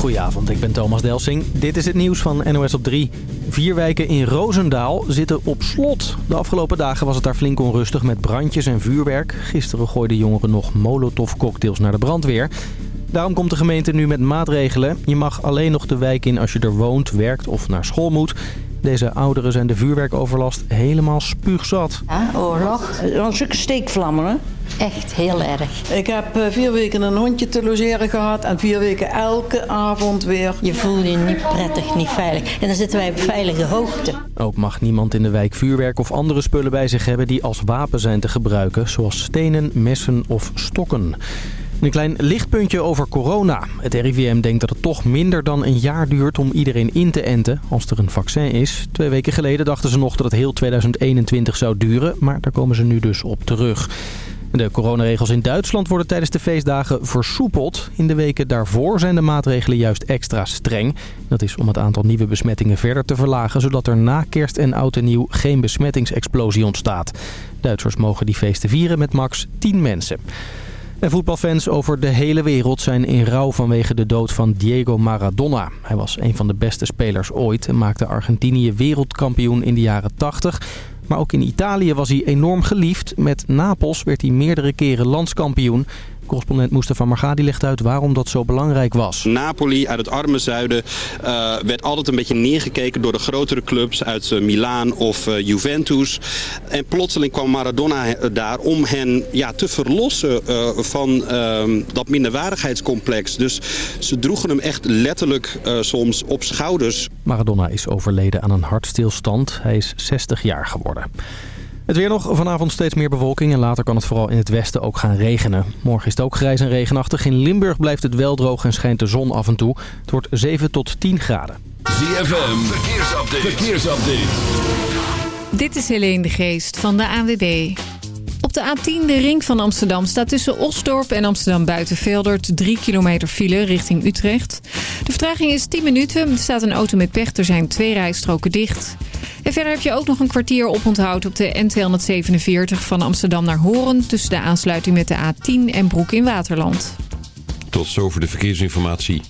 Goedenavond, ik ben Thomas Delsing. Dit is het nieuws van NOS op 3. Vier wijken in Roosendaal zitten op slot. De afgelopen dagen was het daar flink onrustig met brandjes en vuurwerk. Gisteren gooiden jongeren nog molotovcocktails naar de brandweer. Daarom komt de gemeente nu met maatregelen. Je mag alleen nog de wijk in als je er woont, werkt of naar school moet. Deze ouderen zijn de vuurwerkoverlast helemaal spuugzat. Ja, oorlog. Dan zulke steekvlammen, hè? Echt heel erg. Ik heb eh, vier weken een hondje te logeren gehad en vier weken elke avond weer. Je voelt je niet prettig, niet veilig. En dan zitten wij op veilige hoogte. Ook mag niemand in de wijk vuurwerk of andere spullen bij zich hebben die als wapen zijn te gebruiken, zoals stenen, messen of stokken. Een klein lichtpuntje over corona. Het RIVM denkt dat het toch minder dan een jaar duurt om iedereen in te enten als er een vaccin is. Twee weken geleden dachten ze nog dat het heel 2021 zou duren, maar daar komen ze nu dus op terug. De coronaregels in Duitsland worden tijdens de feestdagen versoepeld. In de weken daarvoor zijn de maatregelen juist extra streng. Dat is om het aantal nieuwe besmettingen verder te verlagen... zodat er na kerst en oud en nieuw geen besmettingsexplosie ontstaat. Duitsers mogen die feesten vieren met max 10 mensen. En voetbalfans over de hele wereld zijn in rouw vanwege de dood van Diego Maradona. Hij was een van de beste spelers ooit en maakte Argentinië wereldkampioen in de jaren 80. Maar ook in Italië was hij enorm geliefd. Met Napels werd hij meerdere keren landskampioen. Correspondent Mustafa Margadi legt uit waarom dat zo belangrijk was. Napoli uit het arme zuiden uh, werd altijd een beetje neergekeken door de grotere clubs uit uh, Milaan of uh, Juventus. En plotseling kwam Maradona daar om hen ja, te verlossen van ehm, dat minderwaardigheidscomplex. Dus ze droegen hem echt letterlijk soms op schouders. Maradona is overleden aan een hartstilstand. Hij is 60 jaar geworden. Het weer nog. Vanavond steeds meer bewolking en later kan het vooral in het westen ook gaan regenen. Morgen is het ook grijs en regenachtig. In Limburg blijft het wel droog en schijnt de zon af en toe. Het wordt 7 tot 10 graden. ZFM, verkeersupdate. verkeersupdate. Dit is Helene de Geest van de ANWB. Op de A10, de ring van Amsterdam, staat tussen Osdorp en Amsterdam Buitenveldert 3 kilometer file richting Utrecht. De vertraging is 10 minuten. Er staat een auto met pech. Er zijn twee rijstroken dicht. En verder heb je ook nog een kwartier oponthoud op de N247 van Amsterdam naar Horen... tussen de aansluiting met de A10 en Broek in Waterland. Tot zover de verkeersinformatie.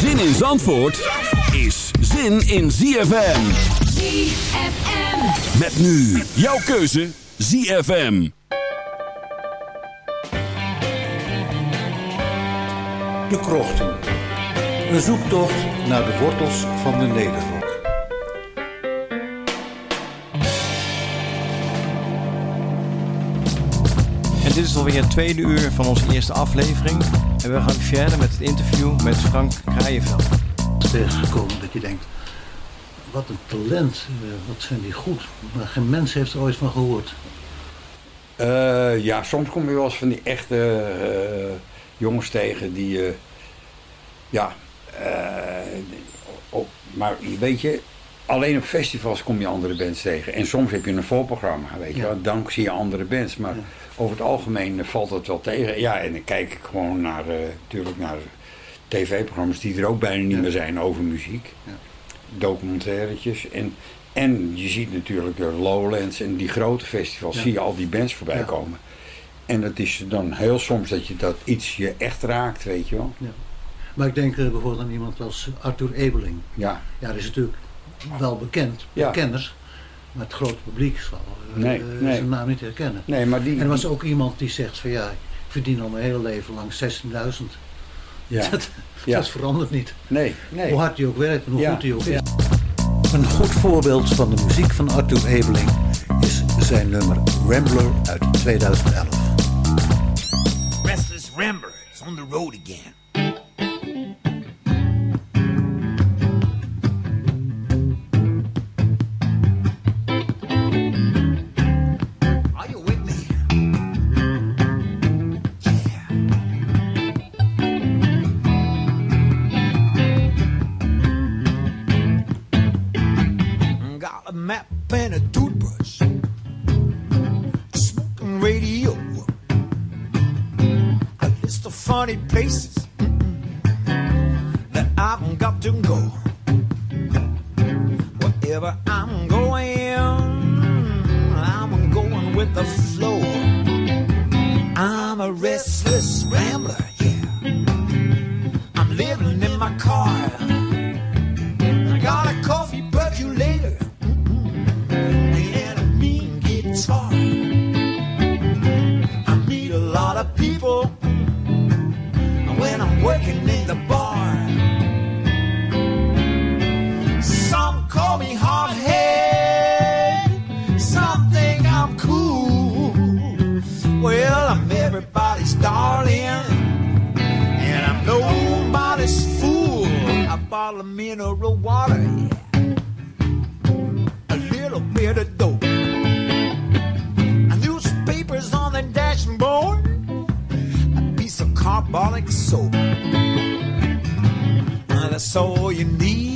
Zin in Zandvoort is zin in ZFM. ZFM. Met nu jouw keuze ZFM. De Krochten. Een zoektocht naar de wortels van de Nederrok. En dit is alweer het tweede uur van onze eerste aflevering. En we gaan verder met het interview met Frank Kraaienveld. Tegengekomen dat je denkt, wat een talent, eh, wat zijn die goed. Maar geen mens heeft er ooit van gehoord. Uh, ja, soms kom je wel eens van die echte uh, jongens tegen die, uh, ja, op, maar weet je, alleen op festivals kom je andere bands tegen. En soms heb je een voorprogramma, weet je ja. wel, dan zie je andere bands. Maar ja. Over het algemeen valt het wel tegen. Ja, en dan kijk ik gewoon naar, natuurlijk naar tv-programma's die er ook bijna niet meer zijn over muziek. Documentairetjes en... En je ziet natuurlijk de Lowlands en die grote festivals, ja. zie je al die bands voorbij ja. komen. En het is dan heel soms dat je dat iets je echt raakt, weet je wel. Ja. Maar ik denk uh, bijvoorbeeld aan iemand als Arthur Ebeling. Ja. Ja, dat is natuurlijk wel bekend, ja. Maar het grote publiek zal uh, nee, zijn naam niet herkennen. Nee, maar die, en er was ook iemand die zegt van ja, ik verdien al mijn hele leven lang 16.000. Ja. Dat, dat verandert niet. Nee, nee. Hoe hard hij ook werkt en hoe goed hij ook is. Een goed voorbeeld van de muziek van Arthur Ebeling is zijn nummer Rambler uit 2011. Restless Rambler is on the road again. Of soul. That's all you need.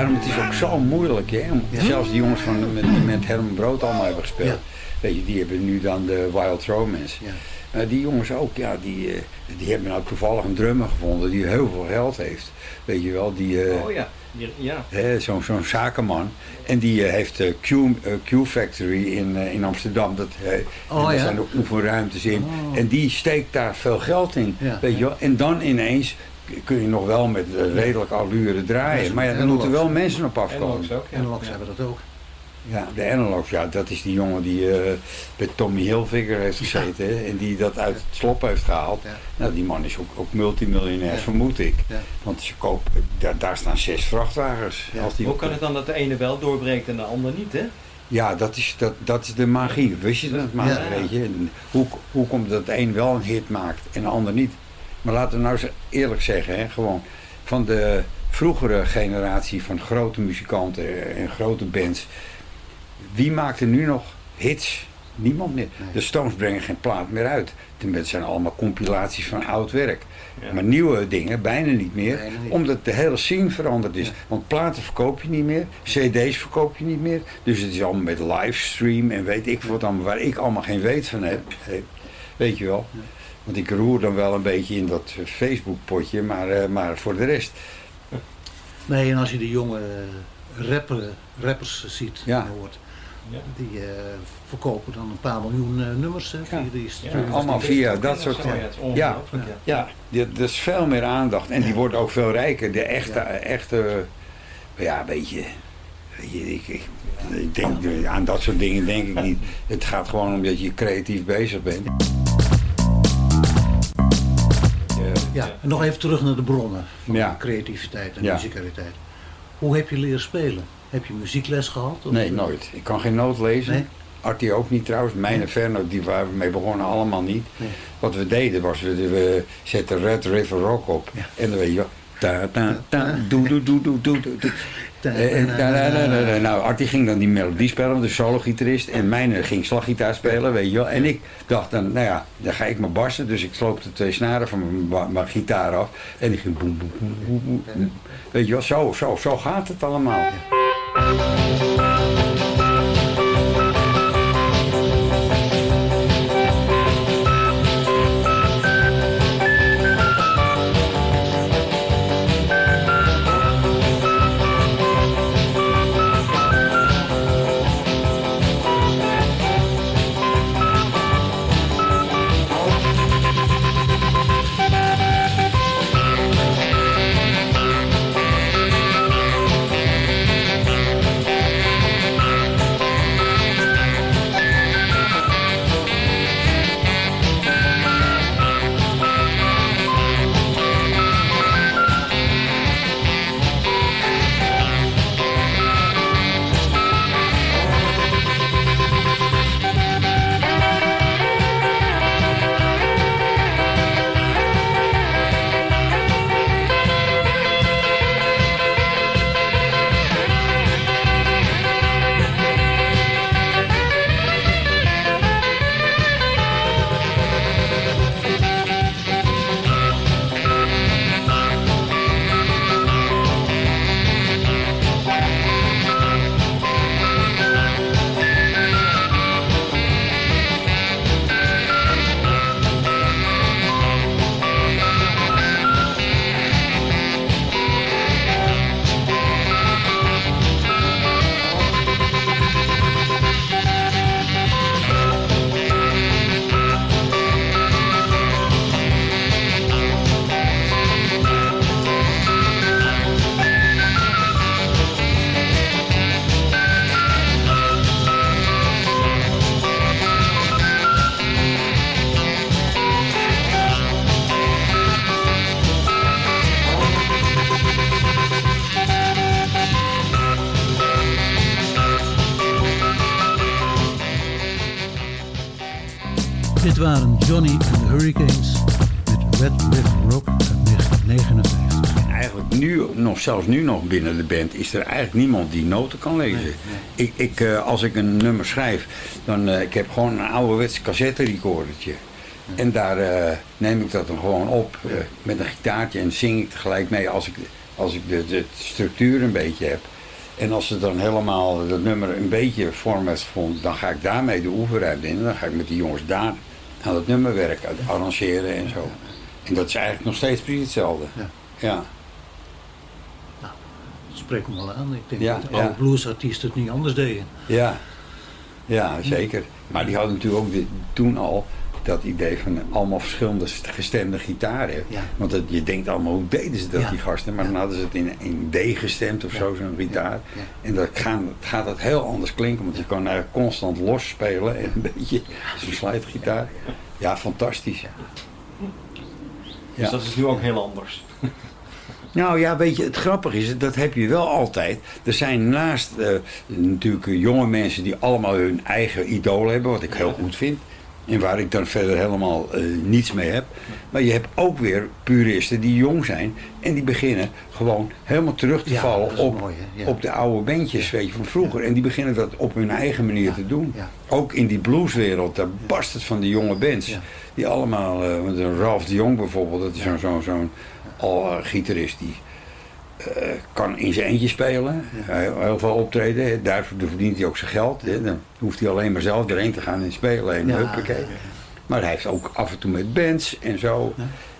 Daarom het is ook zo moeilijk, hè? om- Zelfs die jongens van, met, die met Herman Brood allemaal hebben gespeeld. Ja. Weet je, die hebben nu dan de Wild Romance. Ja. Maar die jongens ook, ja, die, eh, die hebben nou toevallig een drummer gevonden die heel veel geld heeft. Weet je wel, die, eh, Oh ja, ja. zo'n zakenman. En die eh, heeft de Q, Q Factory in, in Amsterdam. Dat, Oh, daar ja? zijn ook oefenruimtes in. Oh. En die steekt daar veel geld in. Ja, weet je ja. wel. En dan ineens kun je nog wel met eh, redelijk allure draaien. Maar ja, dan moeten Analogs. wel mensen op afkomen. Analogs ook, ja. En Loks Ja. hebben dat ook. Ja, de Analogs, ja, dat is die jongen die eh bij Tommy Hilfiger heeft gezeten hè, en die dat uit het slop heeft gehaald. Ja. Nou, die man is ook, ook multimiljonair, Ja. vermoed ik. Ja. Want ze kopen, daar, daar staan zes vrachtwagens. Ja. Als die Hoe kan het dan dat de ene wel doorbreekt en de ander niet, hè? Ja, dat is, dat, dat is de magie. Wist je dat maar, Ja. weet je. En Hoe, hoe komt het dat de een wel een hit maakt en de ander niet? Maar laten we nou eens eerlijk zeggen, hè, gewoon van de vroegere generatie van grote muzikanten en grote bands. Wie maakt er nu nog hits? Niemand meer. Nee. De Stones brengen geen plaat meer uit. Het zijn allemaal compilaties van oud werk. Ja. Maar nieuwe dingen bijna niet meer. Bijna niet. Omdat de hele scene veranderd is. Ja. Want platen verkoop je niet meer. CD's verkoop je niet meer. Dus het is allemaal met livestream en weet ik wat allemaal. Waar ik allemaal geen weet van heb. heb. Weet je wel. Want ik roer dan wel een beetje in dat eh, Facebook potje. Maar, eh, maar voor de rest. Nee, en als je de jonge eh, rapper, rappers ziet Ja. en hoort, Ja. die eh, verkopen dan een paar miljoen nummers Ja. die Ja, allemaal via dat soort- ja, Ja. ja. Er is veel meer aandacht. En die wordt ook veel rijker. De echte, Ja. echte ja, weet je. weet je, Ik, ik, ik denk, aan dat soort dingen denk ik niet. Het gaat gewoon om dat je creatief bezig bent. Ja, en nog even terug naar de bronnen van creativiteit en Ja. muzikaliteit. Hoe heb je leren spelen? Heb je muziekles gehad? Of- Nee, nooit. Ik kan geen noot lezen. Nee? Artie ook niet trouwens. Mijn en Verno, die waar we mee begonnen, allemaal niet. Nee. Wat we deden was, we, we zetten Red River Rock op. Ja. En dan weet je wel, Ta, ta, ta, doe, doe, doe, doe, doe, doe. Nou, Artie ging dan die melodie spelen, de solo-gitarist. En mijn ging slaggitaar spelen, weet je wel. En ik dacht dan, nou ja, dan ga ik maar barsten. Dus ik sloop de twee snaren van mijn, mijn gitaar af. En die ging boem, boem, boem, boem. Weet je wel, zo, zo, zo gaat het allemaal. Nu nog binnen de band, is er eigenlijk niemand die noten kan lezen. Ik, ik, eh, als ik een nummer schrijf, dan uh, ik heb gewoon een ouderwets cassette recordertje. En daar uh, neem ik dat dan gewoon op uh, met een gitaartje en zing ik tegelijk mee als ik, als ik de, de structuur een beetje heb. En als het dan helemaal dat nummer een beetje vorm heeft gevonden, dan ga ik daarmee de oefenruimte in. En dan ga ik met die jongens daar aan het nummer werken, arrangeren en zo. En dat is eigenlijk nog steeds precies hetzelfde. Ja. ja. Dat spreekt me wel aan. Ik denk Ja, dat alle bluesartiesten het niet anders deden. Ja, ja zeker. Maar die hadden natuurlijk ook de- toen al dat idee van allemaal verschillende gestemde gitaren. Ja. Want dat, je denkt allemaal, hoe deden ze dat, Ja. die gasten? Maar dan hadden ze het in, in D gestemd of zo, zo'n gitaar. Ja. En dan gaat, gaat dat heel anders klinken, want je kan eigenlijk constant los spelen en een beetje zo'n slijtgitaar. Ja, fantastisch. Dus Ja. dat is nu ook heel anders. Nou ja, weet je, het grappige is, dat heb je wel altijd. Er zijn naast eh, natuurlijk eh, jonge mensen die allemaal hun eigen idool hebben, wat ik heel goed vind. En waar ik dan verder helemaal eh, niets mee heb. Maar je hebt ook weer puristen die jong zijn en die beginnen gewoon helemaal terug te Ja, vallen op, mooi, hè? Ja. op de oude bandjes weet je, van vroeger. En die beginnen dat op hun eigen manier te doen. Ook in die blueswereld, daar barst het van die jonge bands. Die allemaal, een Ralph de Jong bijvoorbeeld, dat is zo'n zo'n zo'n al, eh, gitarist die eh, kan in zijn eentje spelen. Heel, heel veel optreden. Daarvoor verdient hij ook zijn geld. hè. Dan hoeft hij alleen maar zelf erheen te gaan en spelen. En huppakee. Maar hij heeft ook af en toe met bands en zo.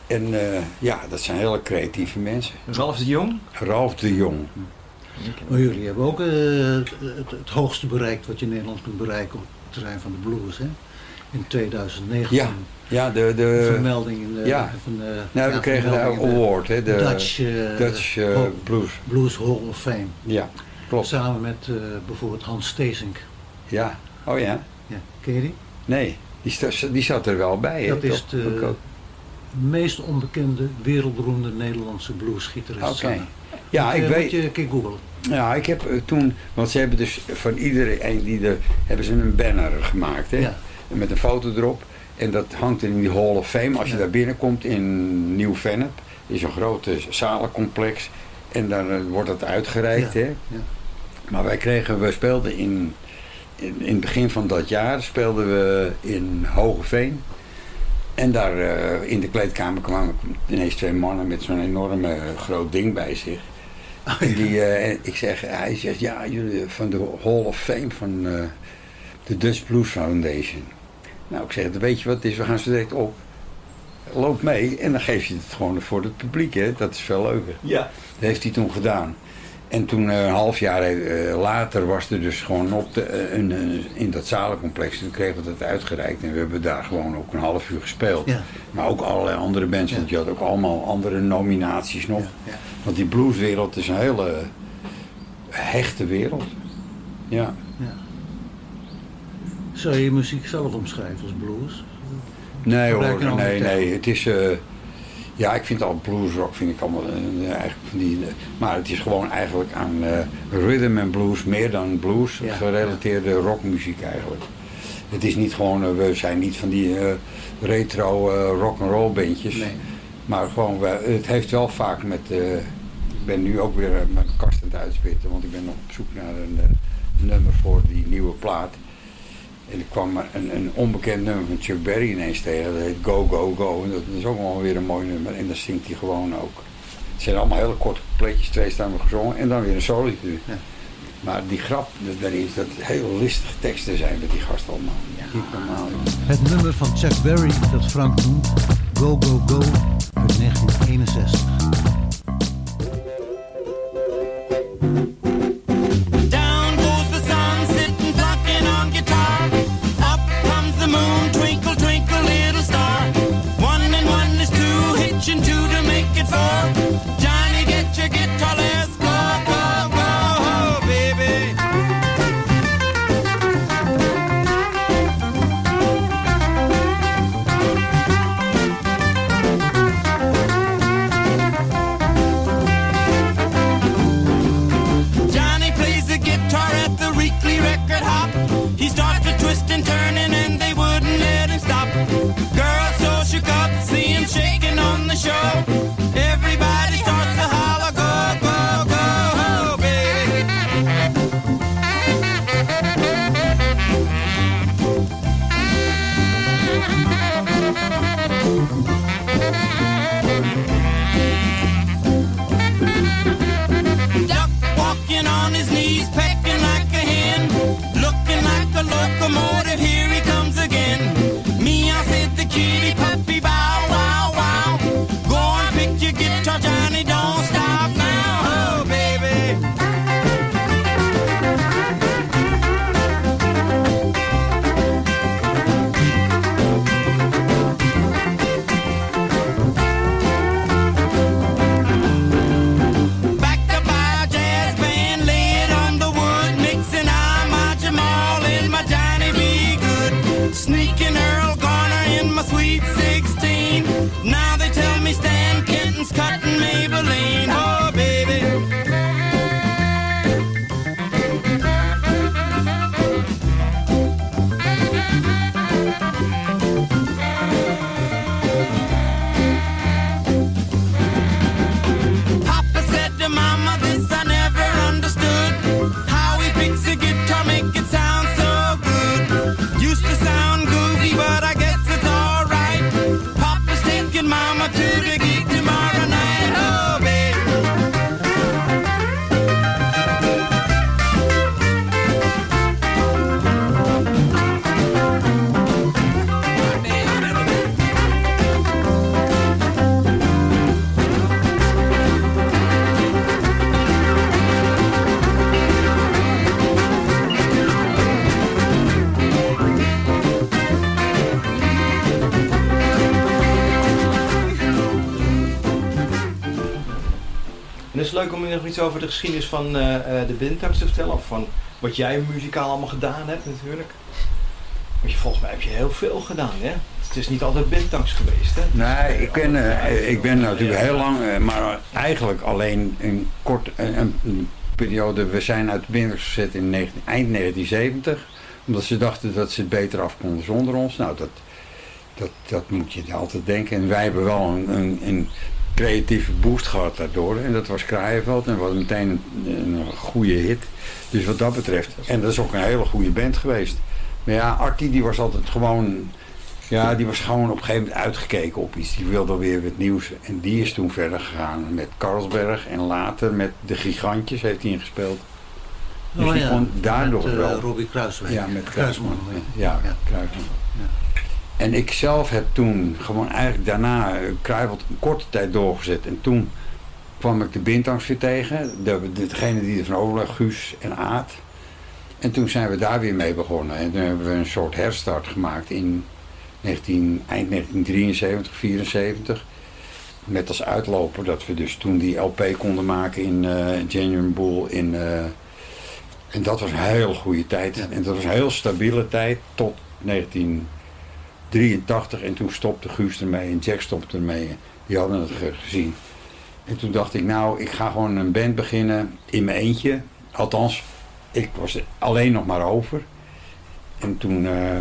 En eh, ja, dat zijn hele creatieve mensen. Ralf de Jong? Ralph de Jong. Maar jullie hebben ook eh, het, het hoogste bereikt wat je in Nederland kunt bereiken op het terrein van de blues. Hè? In 2009 Ja, ja de, een de, vermelding in de, ja. van de, nou, we kregen in de award, hè, de Dutch, eh, Dutch eh, Hall- Blues. Blues Hall of Fame. Ja, klopt. Samen met eh, bijvoorbeeld Hans Steesink. Ja, oh ja. Ja, ken je die? Nee, die, die zat er wel bij. Dat is toch? de meest onbekende, wereldberoemde Nederlandse bluesgitarist. Oké. Ja, ik Eh, weet. Moet je een keer googlen. Ja, ik heb toen, want ze hebben dus van iedereen die er, hebben ze een banner gemaakt, hè? Ja. Met een foto erop. En dat hangt in die Hall of Fame als je daar binnenkomt in Nieuw-Vennep. is een groot eh, zalencomplex. En dan eh, wordt het uitgereikt. Hè? ja. Maar wij kregen, we speelden in, in, in het begin van dat jaar speelden we in Hogeveen. En daar eh, in de kleedkamer kwamen ineens twee mannen met zo'n enorme eh, groot ding bij zich. En die, eh, ik zeg, hij zegt, ja, jullie van de Hall of Fame van de Dutch Blues Foundation. Nou, ik zeg, weet je wat het is, we gaan zo direct op. Loop mee en dan geef je het gewoon voor het publiek, hè. Dat is veel leuker. Ja. Dat heeft hij toen gedaan. En toen eh, een half jaar eh, later was er dus gewoon op de, eh, een, een- in dat zalencomplex. Toen kregen we dat uitgereikt en we hebben daar gewoon ook een half uur gespeeld. Ja. Maar ook allerlei andere bands, want je had ook allemaal andere nominaties nog. Ja. Want die blueswereld is een hele hechte wereld. Ja. Zou je je muziek zelf omschrijven als blues? Nee Gebruik hoor, nee, nee. Het is, eh, ja, ik vind al bluesrock vind ik allemaal, eh, eigenlijk van die, eh, maar het is gewoon eigenlijk aan rhythm en blues, meer dan blues, Ja. gerelateerde rockmuziek eigenlijk. Het is niet gewoon, we zijn niet van die retro eh, rock and roll bandjes, Nee. maar gewoon, het heeft wel vaak met, ik ben nu ook weer mijn kast aan het uitspitten, want ik ben nog op zoek naar een nummer voor die nieuwe plaat. En ik kwam maar een, een onbekend nummer van Chuck Berry ineens tegen. Dat heet Go, Go, Go. En dat is ook wel weer een mooi nummer. En dan zingt hij gewoon ook. Het zijn allemaal hele korte coupletjes. Twee staan we gezongen. En dan weer een solo. Ja. Maar die grap dat- daarin is dat het heel listige teksten zijn met die gasten allemaal. Joh. Het nummer van Chuck Berry dat Frank noemt, Go Go Go, uit 1961. Over de geschiedenis van eh, eh, de Bintax te vertellen? Of van wat jij muzikaal allemaal gedaan hebt natuurlijk? Want je, volgens mij heb je heel veel gedaan, hè? Het is niet altijd Bintax geweest, hè? Nee, ik ben, eh, ik ben natuurlijk heel lang, maar eigenlijk alleen een kort een, een periode. We zijn uit de binnen gezet in 19 eind 1970, omdat ze dachten dat ze het beter af konden zonder ons. Nou, dat, dat, dat moet je altijd denken. En wij hebben wel een, een, een creatieve boost gehad daardoor. En dat was Kraaienveld en was meteen een, een goede hit. Dus wat dat betreft. En dat is ook een hele goede band geweest. Maar ja, Artie die was altijd gewoon... Ja, die was gewoon op een gegeven moment uitgekeken op iets. Die wilde weer wat nieuws. En die is toen verder gegaan met Carlsberg. En later met de Gigantjes heeft hij ingespeeld. Dus Oh die ja, kon daardoor met, eh, wel. Robbie Kruiswijk. Ja, met Kruisman. Kruisman. Ja, Kruisman. En ik zelf heb toen gewoon eigenlijk daarna eh, Kruivelt een korte tijd doorgezet. En toen kwam ik de Bintangs weer tegen. De, degene die er van overlag, Guus en Aad. En toen zijn we daar weer mee begonnen. En toen hebben we een soort herstart gemaakt in 19, eind 1973, 74. Met als uitloper dat we dus toen die LP konden maken in eh Genuine Bull in... eh, en dat was een hele goede tijd. En dat was een heel stabiele tijd tot 1983. En toen stopte Guus ermee en Jack stopte ermee. Die hadden het ge- gezien. En toen dacht ik, nou, ik ga gewoon een band beginnen in mijn eentje. Althans, ik was alleen nog maar over. En toen, eh,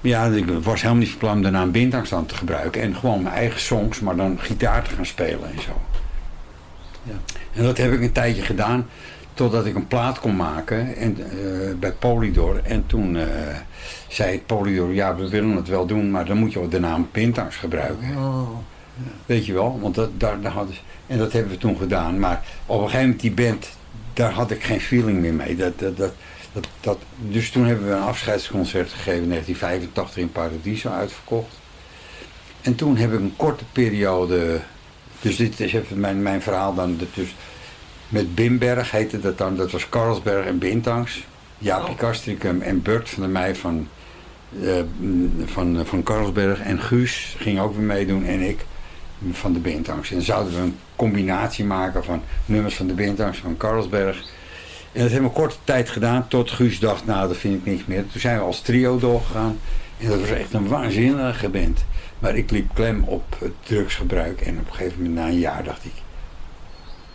ja, ik was helemaal niet van plan om daarna een bindangstand te gebruiken. En gewoon mijn eigen songs, maar dan gitaar te gaan spelen en zo. Ja. En dat heb ik een tijdje gedaan, totdat ik een plaat kon maken en, eh, bij Polydor. En toen eh, zei Polydor, ja, we willen het wel doen, maar dan moet je wel de naam Pintangs gebruiken. Oh, Weet je wel, want dat, daar, daar hadden ze, en dat hebben we toen gedaan. Maar op een gegeven moment die band, daar had ik geen feeling meer mee. Dat, dat, dat, dat, dat, dus toen hebben we een afscheidsconcert gegeven in 1985 in Paradiso uitverkocht. En toen heb ik een korte periode, dus dit is even mijn, mijn verhaal dan, dus met Bimberg heette dat dan, dat was Carlsberg en Bintangs. Jaapie Kastrikum en Bert van der Meij van, eh, van, van Carlsberg en Guus ging ook weer meedoen en ik van de Bintangs. En zouden we een combinatie maken van nummers van de Bintangs van Carlsberg. En dat hebben we korte tijd gedaan tot Guus dacht, nou dat vind ik niks meer. Toen zijn we als trio doorgegaan en dat was echt een waanzinnige band. Maar ik liep klem op het drugsgebruik en op een gegeven moment na een jaar dacht ik,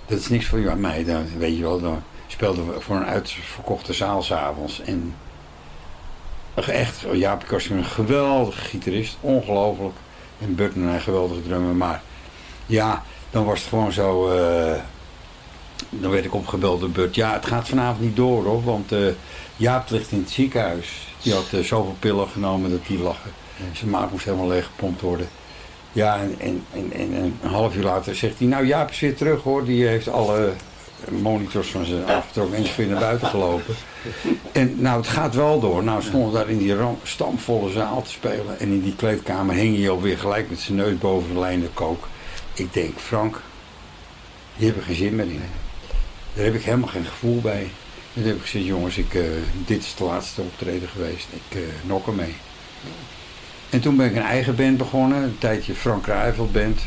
dat is niks voor jou en mij. Weet je wel, dan speelden we voor een uitverkochte zaal s'avonds. En echt, Jaap Kast een geweldige gitarist, ongelooflijk. En Burton een geweldige drummer. Maar ja, dan was het gewoon zo. eh, dan werd ik opgebeld door Burt. Ja, het gaat vanavond niet door hoor. Want eh, Jaap ligt in het ziekenhuis. Die had eh, zoveel pillen genomen dat hij lag. Zijn maag moest helemaal leeggepompt worden. Ja, en, en, en, en een half uur later zegt hij, nou Jaap is weer terug hoor. Die heeft alle monitors van zijn afgetrokken en is weer naar buiten gelopen. En nou, het gaat wel door. Nou, stonden daar in die stampvolle zaal te spelen. En in die kleedkamer hing hij alweer gelijk met zijn neus boven de lijn de kook. Ik denk, Frank, hier heb ik geen zin meer in. Daar heb ik helemaal geen gevoel bij. En toen heb ik gezegd, jongens, ik, eh, dit is de laatste optreden geweest. Ik uh, nok ermee. En toen ben ik een eigen band begonnen. Een tijdje Frank Kruijveld band.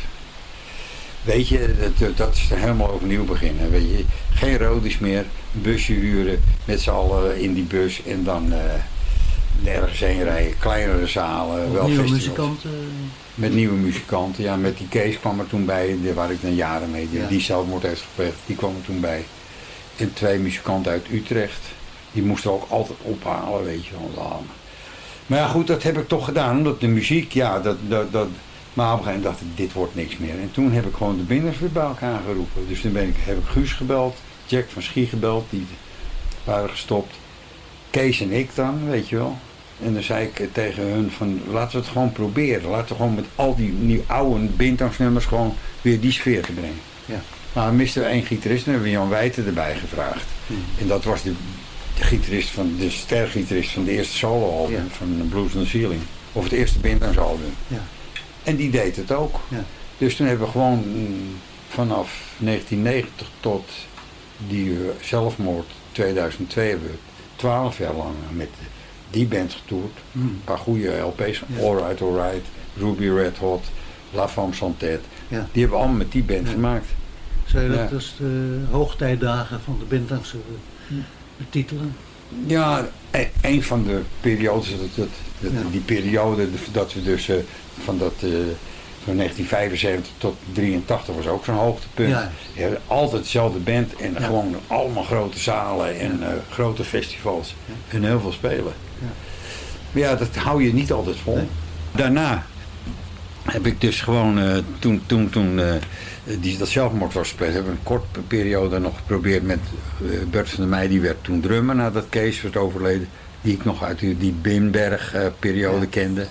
Weet je, dat, dat is helemaal overnieuw beginnen. Weet je, geen rodies meer. Een busje huren. Met z'n allen in die bus. En dan eh ergens heen rijden. Kleinere zalen. wel nieuwe festivals. muzikanten. Met nieuwe muzikanten. Ja, met die Kees kwam er toen bij. die- Waar ik dan jaren mee. Ja. die zelfmoord heeft gepleegd. Die kwam er toen bij. En twee muzikanten uit Utrecht. Die moesten ook altijd ophalen. Weet je wel. Maar ja, goed, dat heb ik toch gedaan. Omdat de muziek, ja, dat, dat, dat, maar op een gegeven moment dacht ik, dit wordt niks meer. En toen heb ik gewoon de binders weer bij elkaar geroepen. Dus toen ben ik, heb ik Guus gebeld, Jack van Schie gebeld, die waren gestopt. Kees en ik dan, weet je wel. En dan zei ik tegen hun van, laten we het gewoon proberen. Laten we gewoon met al die nieuw, oude bindtangsnummers gewoon weer die sfeer te brengen. Ja. Maar dan misten we één gitarist en hebben we Jan Wijten erbij gevraagd. En dat was de, de gitarist van, de stergitarist van de eerste soloalbum Ja. van Blues on the Ceiling. Of het eerste bindtangsalbum. Ja. En die deed het ook. Ja. Dus toen hebben we gewoon mm, vanaf 1990 tot die eh, zelfmoord 2002 hebben we 12 jaar lang met die band getoerd. Mm. Een paar goede LP's. Ja. Alright, Alright, Ruby Red Hot, La Femme Sans Tête. Ja. Die hebben we allemaal met die band gemaakt. Zou je dat als de hoogtijdagen van de Bintangse betitelen? Ja, e- een van de periodes, dat, dat, dat- Ja. die periode dat we dus eh, van dat eh, van 1975 tot 83 was ook zo'n hoogtepunt. Ja. Je had altijd dezelfde band en Ja. gewoon allemaal grote zalen en eh, grote festivals en heel veel spelen. Ja. Maar ja, dat hou je niet altijd vol. Nee. Daarna heb ik dus gewoon, toen, toen, toen die dat zelfmoord was gepleegd. Hebben een korte periode nog geprobeerd met eh, Bert van der Meij. Die werd toen drummer nadat Kees was overleden. Die ik nog uit die, die Bimberg-periode kende.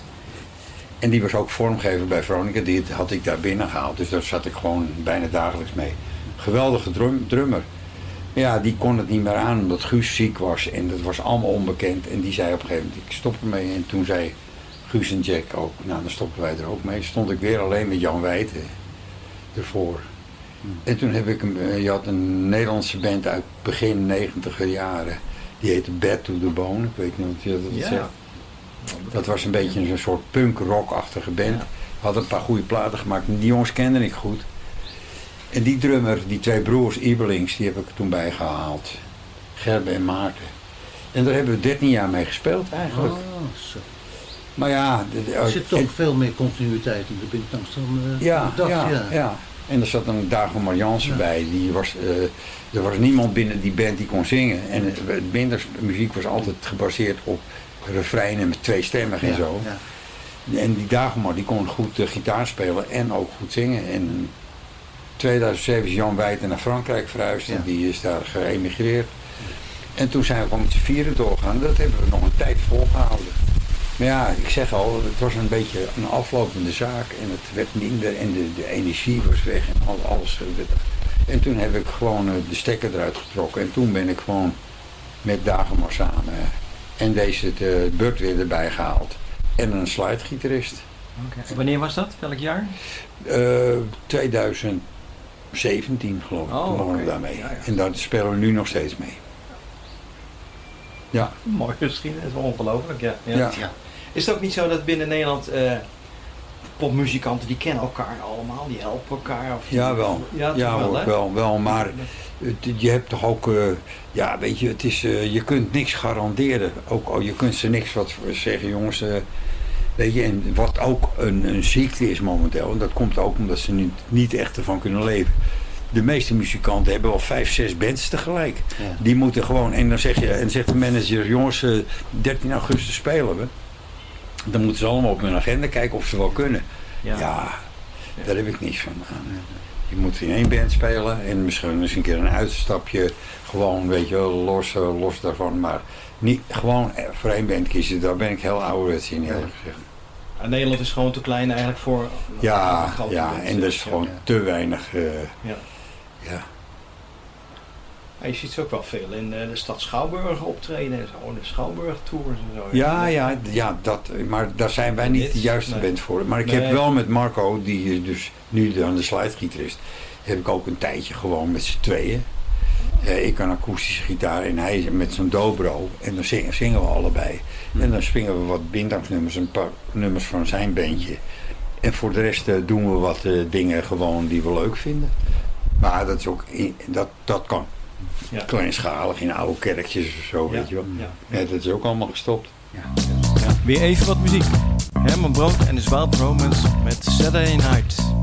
En die was ook vormgever bij Veronica. Die had ik daar binnen gehaald. Dus daar zat ik gewoon bijna dagelijks mee. Geweldige drum, drummer. Maar ja, die kon het niet meer aan omdat Guus ziek was. En dat was allemaal onbekend. En die zei op een gegeven moment, ik stop ermee. En toen zei Guus en Jack ook, nou dan stoppen wij er ook mee. Stond ik weer alleen met Jan Wijten ervoor. En toen heb ik een, eh, je had een Nederlandse band uit begin negentiger jaren. Die heette Bad to the Bone. Ik weet niet of je dat Ja. zegt. Dat was een beetje een soort punk-rock-achtige band. Had een paar goede platen gemaakt. Die jongens kende ik goed. En die drummer, die twee broers Ibelings, die heb ik toen bijgehaald. Gerbe en Maarten. En daar hebben we 13 jaar mee gespeeld eigenlijk. Oh, zo. Maar ja, de- Er zit toch en- veel meer continuïteit in de Bindtangs dan eh, ja, ik dacht. ja, ja, En er zat een Dago Marianse bij. Die was, eh, er was niemand binnen die band die kon zingen. En de Binders muziek was altijd gebaseerd op refreinen met twee stemmen en Ja, zo. ja. En die Dagomar die kon goed eh, gitaar spelen en ook goed zingen. En in 2007 is Jan Wijten naar Frankrijk verhuisd. En die is daar geëmigreerd. En toen zijn we gewoon met z'n vieren doorgegaan. Dat hebben we nog een tijd volgehouden. Maar ja, ik zeg al, het was een beetje een aflopende zaak. En het werd minder en de, de energie was weg en al, alles. eh, En toen heb ik gewoon eh, de stekker eruit getrokken. En toen ben ik gewoon met Dagomar samen. eh, En deze de Burt weer erbij gehaald. En een slidegitarist. Wanneer was dat? Welk jaar? Eh 2017 geloof ik. Oh, oké. daarmee. Ja, ja. En daar spelen we nu nog steeds mee. Ja. Mooie geschiedenis, wel ongelooflijk, ja. Ja. Is het ook niet zo dat binnen Nederland eh, popmuzikanten die kennen elkaar allemaal, die helpen elkaar? Of Ja, wel. Ja, wel, wel, wel. Maar het- je hebt toch ook, eh, ja, weet je, het is, eh, je kunt niks garanderen. Ook al je kunt ze niks wat zeggen, jongens. eh, weet je, en wat ook een, een ziekte is momenteel, en dat komt ook omdat ze niet, niet echt ervan kunnen leven. De meeste muzikanten hebben wel vijf, zes bands tegelijk. Die moeten gewoon, en dan zeg je, en zegt de manager, jongens, eh, 13 augustus spelen we. Dan moeten ze allemaal op hun agenda kijken of ze wel kunnen. Ja. Ja, daar heb ik niets van aan. Je moet in één band spelen en misschien eens een keer een uitstapje. Gewoon, weet je los, eh, los daarvan. Maar niet, gewoon eh, voor één band kiezen, daar ben ik heel ouderwets in eerlijk gezegd. Nederland is gewoon te klein eigenlijk voor... Ja, ja en er is gewoon te weinig. eh, Ja. Je ziet ze ook wel veel in eh, de stad Schouwburg optreden en zo, de Schouwburg tours en zo. Ja, ja, ja dat, maar daar zijn wij niet de juiste Nee. band voor. Maar ik Nee. heb wel met Marco, die is dus nu aan de slidegitarist, heb ik ook een tijdje gewoon met z'n tweeën. Eh, ik kan akoestische gitaar en hij met zijn dobro. En dan zingen, zingen we allebei. En dan springen we wat bindangsnummers, een paar nummers van zijn bandje. En voor de rest eh, doen we wat dingen gewoon die we leuk vinden. Maar dat, is ook dat, dat kan. Ja. Kleinschalig in oude kerkjes of zo, weet je wel. ja. Dat is ook allemaal gestopt. Weer even wat muziek. Herman Brood en his Wild Romance met Saturday Night.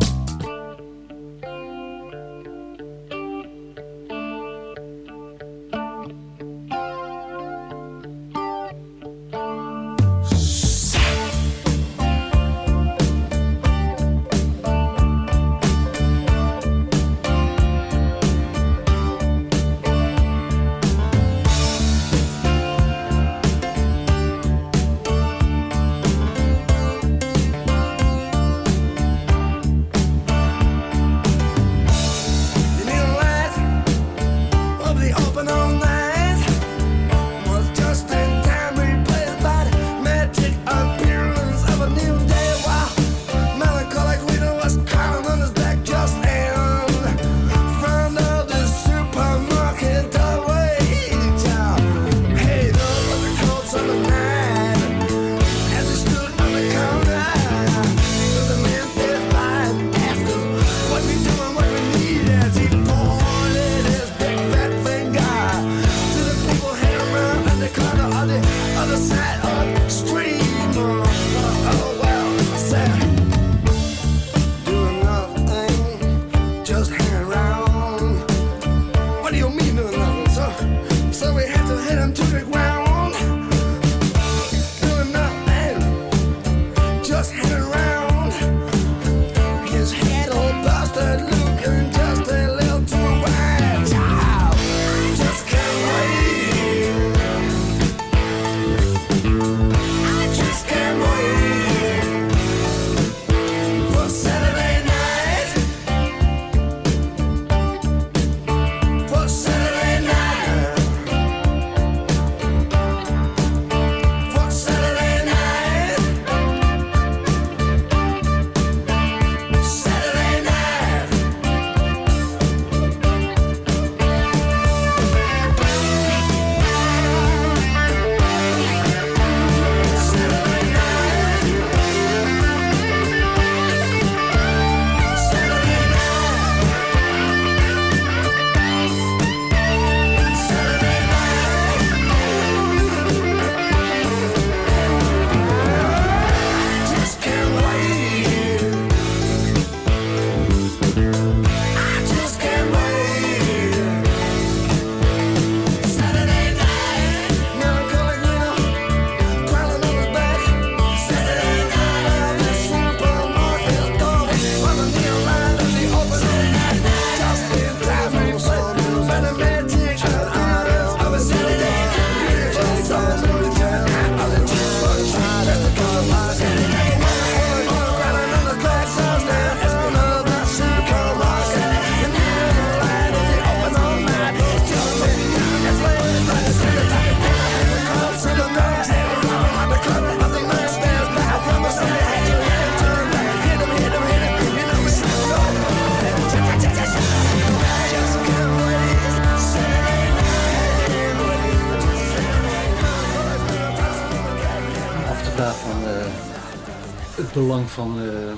Belang van eh,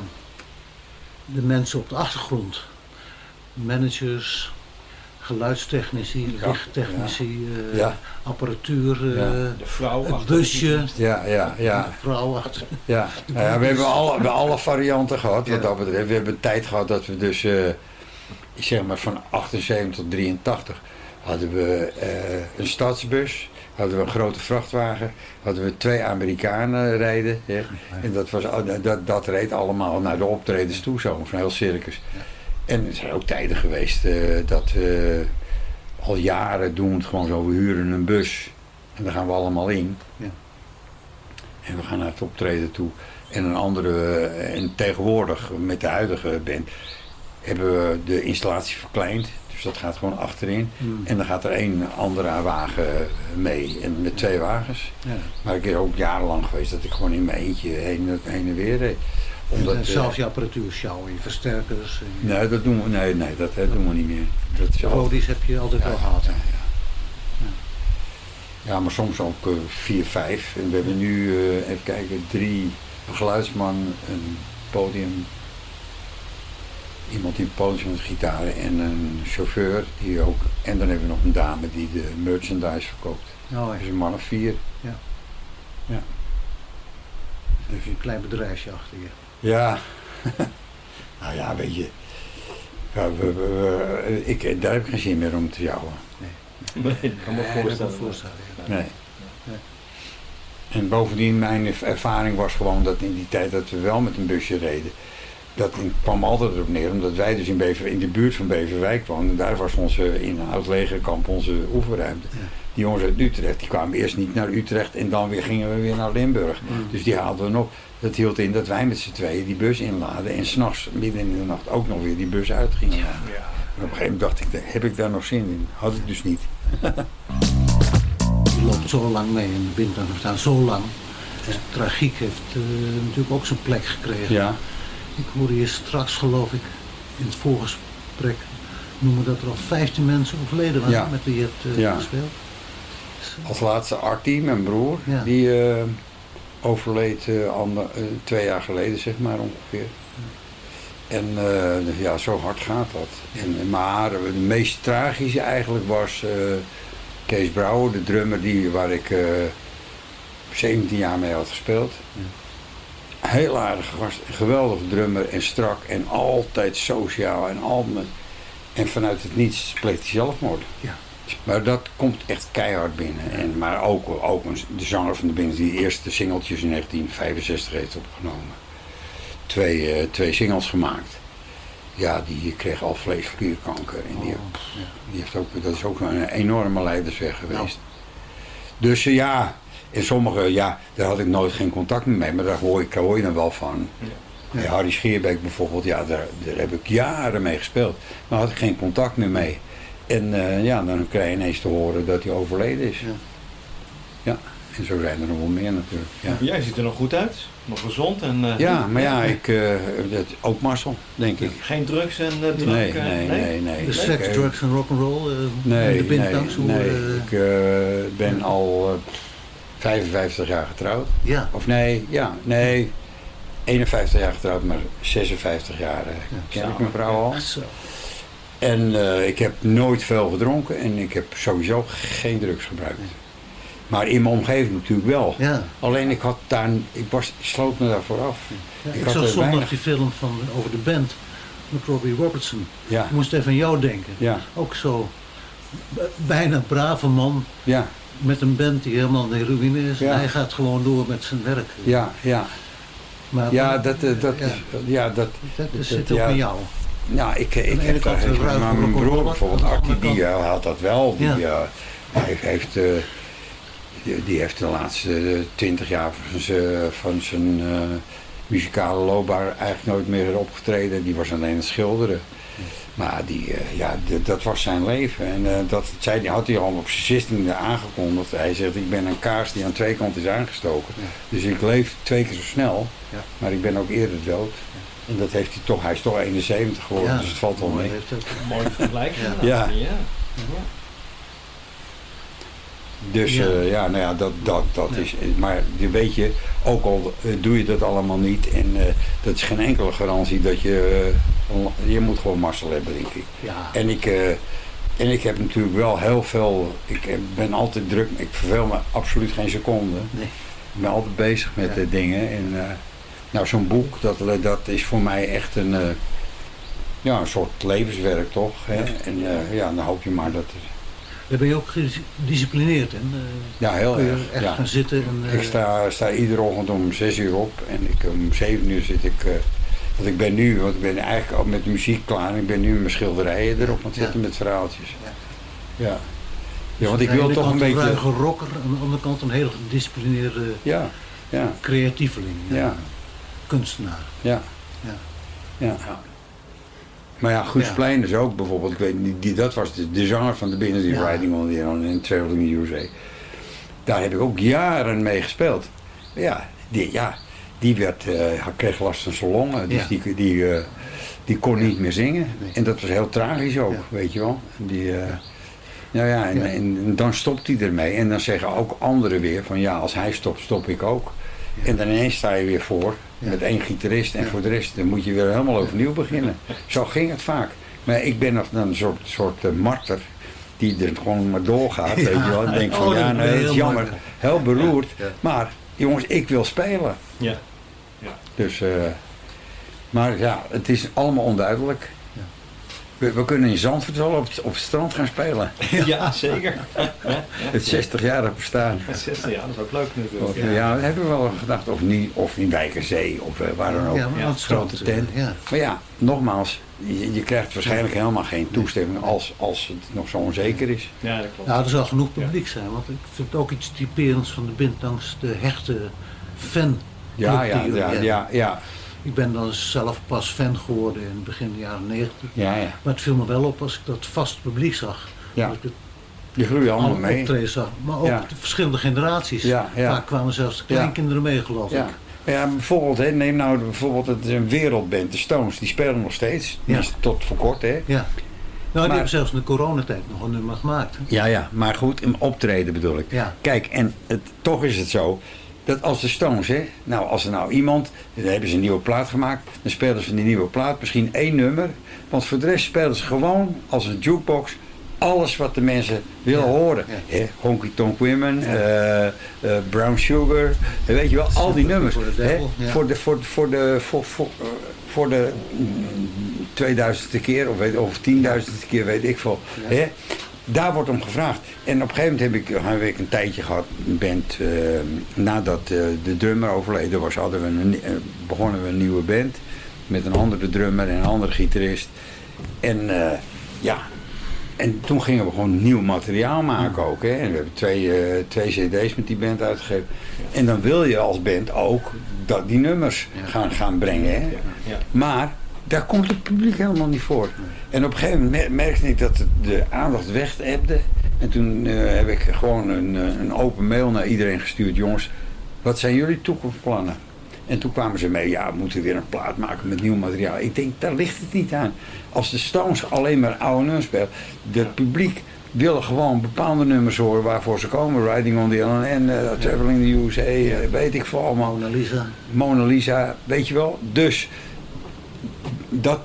de mensen op de achtergrond. Managers, geluidstechnici, Ja, lichttechnici, eh, Ja. apparatuur, eh, Ja. De vrouw het busje, Ja, ja, ja. de vrouw achter. Ja, nou ja we hebben alle, we alle varianten gehad wat dat betreft. We hebben een tijd gehad dat we dus, eh, zeg maar van 78 tot 83, hadden we eh, een stadsbus, hadden we een grote vrachtwagen, hadden we twee Amerikanen rijden. En dat, was, al- dat, dat reed allemaal naar de optredens toe, zo, van heel circus. En er zijn ook tijden geweest eh, dat we al jaren doen we het gewoon zo, we huren een bus en daar gaan we allemaal in. Ja. En we gaan naar het optreden toe. En een andere, eh, en tegenwoordig met de huidige band, hebben we de installatie verkleind. Dus dat gaat gewoon achterin. Hmm. En dan gaat er één andere wagen mee. En met twee wagens. Ja. Maar ik ben ook jarenlang geweest dat ik gewoon in mijn eentje heen, heen en weer reed. Omdat, en eh, zelf je apparatuur sjouwen, je versterkers. en Nee, dat doen we, nee, nee, dat, eh, doen we niet meer. Dat al- Rodies heb je altijd wel gehad. ja, Ja, maar soms ook eh, vier, vijf. En we hebben nu, eh, even kijken, drie een geluidsman, een podium, iemand het podium met gitaren en een chauffeur die ook. En dan hebben we nog een dame die de merchandise verkoopt. Oh, Dus ja. een man of vier. Ja. Ja. Dus een klein bedrijfje achter je. Ja. nou ja, weet je. Ja, we, we- we- ik, daar heb ik geen zin meer om te jouwen. Nee, ik kan me Nee, dat voorstellen. kan ik me voorstellen. Nee. Nee. En bovendien, mijn erv- ervaring was gewoon dat in die tijd dat we wel met een busje reden, dat kwam altijd erop neer, omdat wij dus in, Bever, in de buurt van Beverwijk woonden. Daar was onze, in een oud legerkamp, onze oefenruimte. Die jongens uit Utrecht, die kwamen eerst niet naar Utrecht en dan weer gingen we weer naar Limburg. Dus die haalden we op. Dat hield in dat wij met z'n tweeën die bus inladen en s'nachts, midden in de nacht, ook nog weer die bus uit gingen. laden. En op een gegeven moment dacht ik, heb ik daar nog zin in? Had ik dus niet. Je loopt zo lang mee en bindt dan staan zo lang. Dus tragiek heeft eh, natuurlijk ook zijn plek gekregen. Ja. Ik hoorde je straks, geloof ik, in het voorgesprek noemen dat er al 15 mensen overleden waren Ja. met wie je hebt eh, Ja. gespeeld. Als laatste Artie, mijn broer, Ja. die eh, overleed eh, ander- twee jaar geleden, zeg maar ongeveer. En ja, zo hard gaat dat. En, maar het meest tragische eigenlijk was Kees Brouwer, de drummer die, waar ik eh 17 jaar mee had gespeeld. Heel aardige gast, een geweldige drummer en strak en altijd sociaal en altijd. En vanuit het niets pleegt hij zelfmoord. Ja. Maar dat komt echt keihard binnen. En, maar ook, ook een- de zanger van de band die de eerste singeltjes in 1965 heeft opgenomen. Twee, eh, twee singles gemaakt. Ja, die kreeg al vleesklierkanker. En die, pff, die heeft ook, dat is ook een enorme leidersweg geweest. Dus eh, ja, en sommige, ja, daar had ik nooit geen contact meer mee. Maar daar hoor, ik, hoor je dan wel van. Ja, Harry Scheerbeek bijvoorbeeld, ja, daar, daar heb ik jaren mee gespeeld. Maar had ik geen contact meer mee. En eh, ja, dan krijg je ineens te horen dat hij overleden is. Ja. Ja, en zo zijn er nog wel meer natuurlijk. Ja, Jij ziet er nog goed uit. Nog gezond en... eh, ja maar ja, ik, eh, dat, ook Marcel, denk ik. Geen drugs en eh, drank? Nee, nee, nee, nee. De seks, drugs en rock'n'roll. eh Nee, de nee, nee. eh, Ik eh, ben al eh, 55 jaar getrouwd. ja. Of nee, ja, nee. 51 jaar getrouwd, maar 56 jaar eh, ken ik mijn vrouw al. Zo. En eh, ik heb nooit veel gedronken en ik heb sowieso geen drugs gebruikt. Maar in mijn omgeving natuurlijk wel. Ja. Alleen ik had daar, ik, was, sloot me daarvoor af. Ja, Ik ik zag zondag weinig- die film van, over de band met Robbie Robertson. Ja, Ik moest even aan jou denken. ja, Ook zo bijna brave man ja, met een band die helemaal in de ruïne is. Ja. En hij gaat gewoon door met zijn werk. ja, ja. Maar Ja, dat, eh, dat, ja, is, ja, dat, dat, dat- zit ook in jou. Nou, ik, ik de ene heb daar helemaal- maar mijn broer bijvoorbeeld, Artie, die eh, had dat wel. Die, Ja. eh, hij heeft, eh, die, die heeft de laatste twintig jaar van zijn, van zijn eh, muzikale loopbaan eigenlijk nooit meer opgetreden. Die was alleen aan het schilderen. Maar die, eh, ja, dat was zijn leven. En eh, dat zei, die had hij al op zijn zestiende aangekondigd. Hij zegt, ik ben een kaars die aan twee kanten is aangestoken. Dus ik leef twee keer zo snel, Ja. maar ik ben ook eerder dood. En dat heeft hij toch, hij is toch 71 geworden, Ja, dus het valt wel mee. heeft het. Mooi vergelijking. Ja. Dus Ja. ja, ja nou ja, dat, dat, dat is. Maar je weet je, ook al eh, doe je dat allemaal niet. En eh, dat is geen enkele garantie dat je. eh, je moet gewoon mazzel hebben, denk ik. Ja. En ik, eh, en ik heb natuurlijk wel heel veel. Ik ben altijd druk. Ik verveel me absoluut geen seconde. Nee. Ik ben altijd bezig met Ja. eh, dingen. En eh, nou, zo'n boek, dat, dat is voor mij echt een. ja, een soort levenswerk toch? Hè? En ja, dan hoop je maar dat. Daar ben je ook gedisciplineerd in. eh, Ja, heel erg. echt ja. gaan zitten en... Ik sta, sta iedere ochtend om 6 uur op en ik, om 7 uur zit ik. Want ik ben nu, want ik ben eigenlijk al met de muziek klaar. En ik ben nu mijn schilderijen erop aan het Ja. zetten met verhaaltjes. Ja. Ja. Ja, want ik aan de wil toch een beetje. ruige rocker, aan de andere kant een heel gedisciplineerde Ja, ja, creatieveling. ja, Kunstenaar. ja. Ja. ja. Maar ja, Guus Ja. Plein is ook bijvoorbeeld, ik weet niet, die, dat was de, de zanger van de Binnen die Ja. Riding on the in Traveling USA. Daar heb ik ook jaren mee gespeeld. Ja, die, ja, die werd, hij kreeg last van zijn longen, dus Ja. die, die, eh, die kon niet meer zingen. Nee. En dat was heel tragisch ook, Ja. weet je wel. Die, eh, nou ja, en, Ja. En, en dan stopt hij ermee. En dan zeggen ook anderen weer van ja, als hij stopt, stop ik ook. En dan ineens sta je weer voor met één gitarist en voor de rest dan moet je weer helemaal overnieuw beginnen. Zo ging het vaak. Maar ik ben nog een soort, soort marter die er gewoon maar doorgaat, weet je wel. En denk van Oh, ja, nee, dat is jammer, heel beroerd. Maar jongens, ik wil spelen. Ja. Dus, eh, maar ja, het is allemaal onduidelijk. Ja. We, we kunnen in Zandvoort wel op het, op het strand gaan spelen. Ja, zeker. Het 60 jaar bestaan. 60 jaar, dat is ook leuk natuurlijk. Of, ja. dat hebben we wel gedacht. Of niet, of in Wijkerzee, of eh, waar dan ook. Ja, maar Ja, het strand, grote tent. Ja. Maar ja, nogmaals, je, je krijgt waarschijnlijk helemaal geen toestemming als, als het nog zo onzeker is. Ja, dat klopt. Nou, er zal genoeg publiek zijn, want ik vind het ook iets typerends van de band langs de hechte fan. Ja, ja, ja, ja, ja, Ik ben dan zelf pas fan geworden in begin jaren 90. ja, ja. Maar het viel me wel op als ik dat vast publiek zag. Ja. Het Die groeien allemaal mee. optreden zag. Maar ook Ja. de verschillende generaties. Ja, ja. Vaak kwamen zelfs de kleinkinderen mee, geloof Ja. ik. Ja, bijvoorbeeld, hè, neem nou bijvoorbeeld het is een wereldband, de Stones, die spelen nog steeds. Tenminste, tot voor kort, hè. Ja. Nou, die hebben zelfs in de coronatijd nog een nummer gemaakt. hè. Ja, ja, maar goed, in optreden bedoel ik. Ja. Kijk, en het, toch is het zo dat als de Stones, hè, nou als er nou iemand, dan hebben ze een nieuwe plaat gemaakt, dan spelen ze van die nieuwe plaat misschien één nummer, want voor de rest spelen ze gewoon als een jukebox alles wat de mensen willen Ja, horen. ja. Hè, Honky Tonk Women, eh, eh, Brown Sugar, eh, weet je wel, al die nummers. Devil, ja. Voor de, voor, voor de, voor, voor, voor de 2000ste keer of, weet, of 10.000ste keer, weet ik veel. Hè? Daar wordt om gevraagd. En op een gegeven moment heb ik, heb ik een tijdje gehad, een band, eh, nadat eh, de drummer overleden was, hadden we een, eh, begonnen we een nieuwe band. Met een andere drummer en een andere gitarist. En eh, ja, en toen gingen we gewoon nieuw materiaal maken ook. Hè? En we hebben twee, eh, twee cd's met die band uitgegeven. En dan wil je als band ook dat die nummers gaan, gaan brengen. Hè? Maar daar komt het publiek helemaal niet voor. En op een gegeven moment mer- merkte ik dat de aandacht wegebde. En toen eh, heb ik gewoon een, eh, een open mail naar iedereen gestuurd. Jongens, wat zijn jullie toekomstplannen? En toen kwamen ze mee, ja, we moeten weer een plaat maken met nieuw materiaal. Ik denk, daar ligt het niet aan. Als de Stones alleen maar oude nummers spelen, het publiek willen gewoon bepaalde nummers horen waarvoor ze komen. Riding on the LNN, uh, Traveling the USA, eh, weet ik veel allemaal. Mona Lisa. Mona Lisa, weet je wel. Dus dat,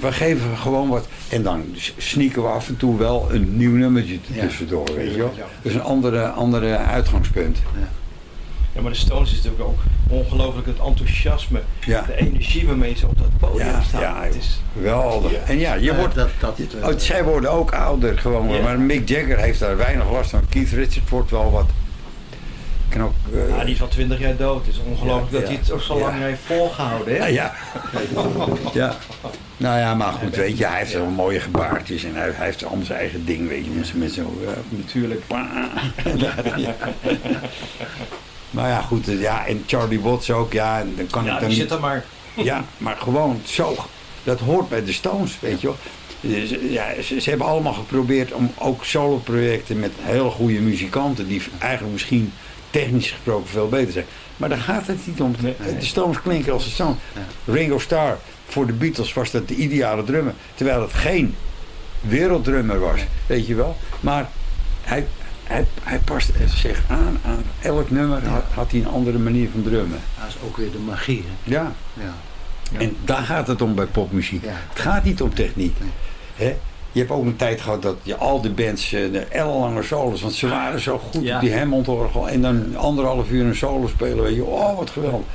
we geven gewoon wat. En dan sneaken we af en toe wel een nieuw nummertje Ja. tussendoor, weet je wel. Is een andere, andere uitgangspunt. Ja, maar de Stones is natuurlijk ook ongelooflijk het enthousiasme, Ja. de energie waarmee ze op dat podium Ja, staan. ja, het is, Geweldig. Ja. En ja, je Ja, wordt, dat, dat, je- eh, oh, zij worden ook ouder gewoon. Ja. Maar Mick Jagger heeft daar weinig last van. Keith Richards wordt wel wat. Kan ook, eh, ja, die is al twintig jaar dood. Het is ongelooflijk Ja, dat ja. hij het ook zo lang heeft volgehouden. Hè? Ja, ja. ja. Nou ja, maar goed, weet je, hij heeft wel mooie gebaartjes en hij, hij heeft allemaal zijn eigen ding, weet je, met, zo- met zo... eh, Natuurlijk. Maar ja, goed, ja, en Charlie Watts ook, ja, en dan kan Ja, ik die dan zit er maar. Ja, maar gewoon zo, dat hoort bij de Stones, weet je wel. Dus, Ja, ze, ze hebben allemaal geprobeerd om ook solo-projecten met hele goede muzikanten, die eigenlijk misschien technisch gesproken veel beter zijn. Maar daar gaat het niet om. De Stones klinken als de Stones. Ringo Starr, voor de Beatles was dat de ideale drummer. Terwijl het geen werelddrummer was, weet je wel. Maar hij, hij, hij past zich aan aan elk nummer. Had, had hij een andere manier van drummen. Dat is ook weer de magie. Hè? Ja. Ja. En daar gaat het om bij popmuziek. Het gaat niet om techniek. Hè? Je hebt ook een tijd gehad dat je al die bands eh, de ellenlange solos, want ze waren zo goed Ja. op die Hammond-orgel. En dan anderhalf uur een solo spelen. Weet je, oh wat geweldig.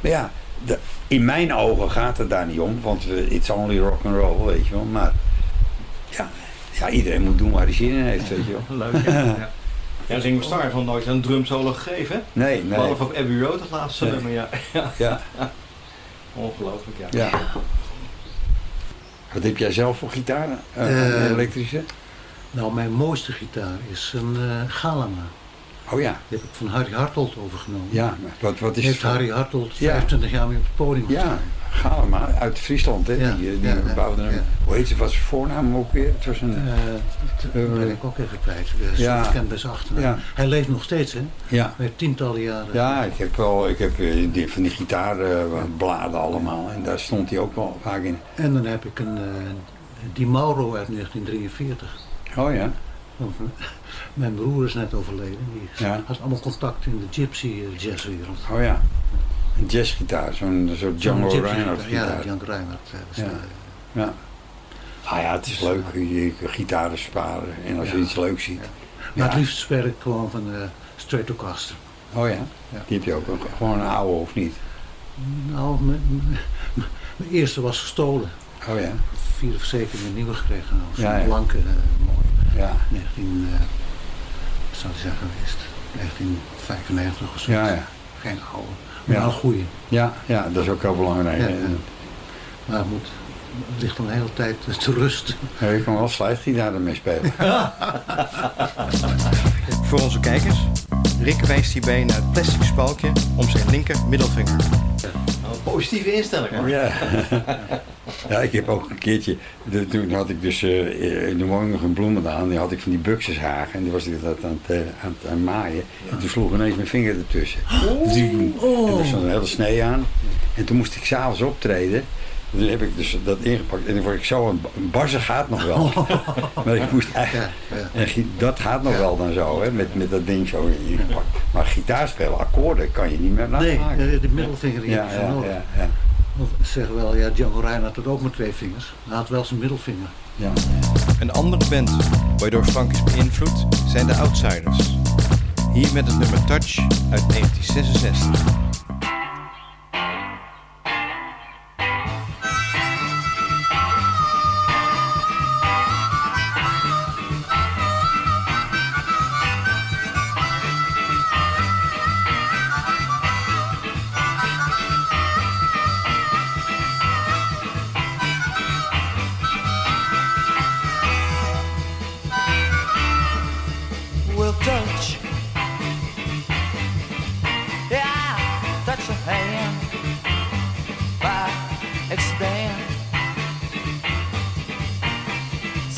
Maar ja, de- in mijn ogen gaat het daar niet om, want it's only rock and roll, weet je wel. Maar ja, ja, iedereen moet doen waar hij zin in heeft, weet je wel. Leuk, ja. ja. Ja, Ringo Starr heeft nog nooit een drumsolo gegeven? Nee, nee. Behalve op Abbey Road, het laatste Nee. nummer, ja. ja. Ja. Ongelooflijk, ja. Ja. Wat heb jij zelf voor gitaar? Eh, een elektrische? Nou, mijn mooiste gitaar is een eh Galama. Oh ja. Die heb ik van Harry Hartold overgenomen. Ja, wat, wat is Heeft? Harry Hartold Ja. 25 jaar mee op het podium Ja, gestaan. ga maar uit Friesland, hè? Ja, die, die ja, ja, bouwde een, ja. Hoe heet ze? Wat is zijn voornaam ook weer? Het was een. Eh, dat Eh, ben ik ook even kwijt. Uh, ja. Ik ken achternaam. Hij leeft nog steeds, hè? Ja. Hij heeft tientallen jaren. Ja, ik heb wel, ik heb eh, die, van die gitaarbladen allemaal en daar stond hij ook wel vaak in. En dan heb ik een eh Di Mauro uit 1943. Oh ja. Mijn broer is net overleden. Die had allemaal contact in de gypsy eh, jazzwereld. Oh ja. Een jazzgitaar, zo'n soort Django Reinhardt gitaar. gitaar. Ja, Django Reinhardt. eh, Ja. Ja. Ah ja, het is leuk, je, gitaren sparen en als je iets leuks ziet. Maar het liefst speel ik gewoon van de Stratocaster. Oh ja, die heb je ook, ook gewoon een oude of niet? Nou, mijn- eerste was gestolen. Oh ja. Vier of zeven een nieuwe gekregen. Zo'n Ja, ja. blanke, eh, mooi. Ja. 19, eh, wat zou die zijn geweest? 1995 of zo. Ja, ja. Geen oude, Ja. een goeie. Ja, ja, dat is ook heel belangrijk. Ja, hè. ja. Maar het, moet, het ligt dan de hele tijd te rusten. Ja, je kan wel slijtgitaar ermee spelen. Voor onze kijkers, Rick wijst hierbij naar het plastic spalkje om zijn linker middelvinger. Positieve instelling hoor. Ja. ja, ik heb ook een keertje, de- toen had ik dus eh, in de woning nog een bloemendaan, die had ik van die buxushagen en die was ik dat aan het, eh, aan het aan maaien. En toen sloeg ineens mijn vinger ertussen. Ding. En er stond een hele snee aan. En toen moest ik s'avonds optreden. Toen heb ik dus dat ingepakt en dan word ik zo, een, gaat nog wel. maar ik moest eigenlijk, en gi- dat gaat nog wel dan zo, hè, met, met dat ding zo ingepakt. Maar gitaar spelen, akkoorden kan je niet meer Nee, namaken. eh, de middelvinger die Ja, heb je ja, ja, ja. Want ze zeggen wel, ja, Django Reinhardt had ook maar twee vingers. Hij had wel zijn middelvinger. Ja. Een andere band waardoor Frank is beïnvloed zijn de Outsiders. Hier met het nummer Touch uit 1966.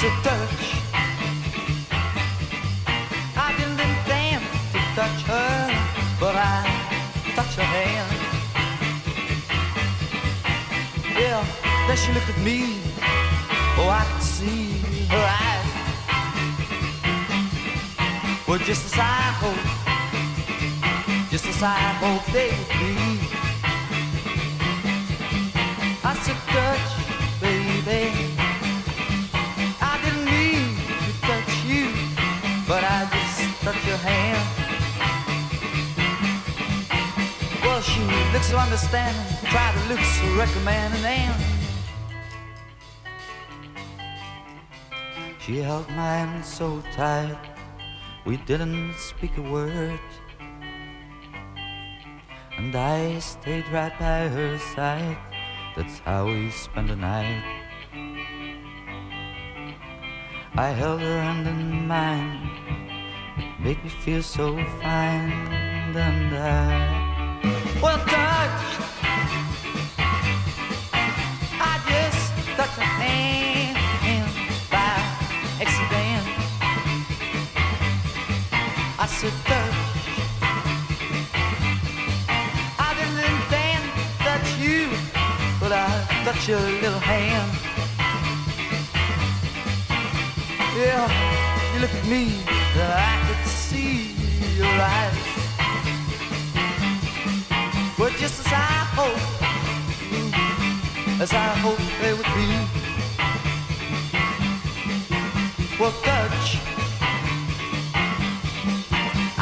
So touch. I didn't intend to touch her, but I touched her hand. Yeah, then she looked at me. Oh, I could see her eyes well, just as I hope, just as I hope they would be. I said, touch, hand. Well, she looked so understanding, tried to look so recommending, and she held my hand so tight. We didn't speak a word. And I stayed right by her side. That's how we spent the night. I held her hand in mine. It made me feel so fine. And I, well, touched. I just touch her hand by accident. I said, touch. I didn't intend touch you, but I touched your little hand. Yeah, you look at me, I your eyes were just as I hoped, as I hoped they would be. Well, touch.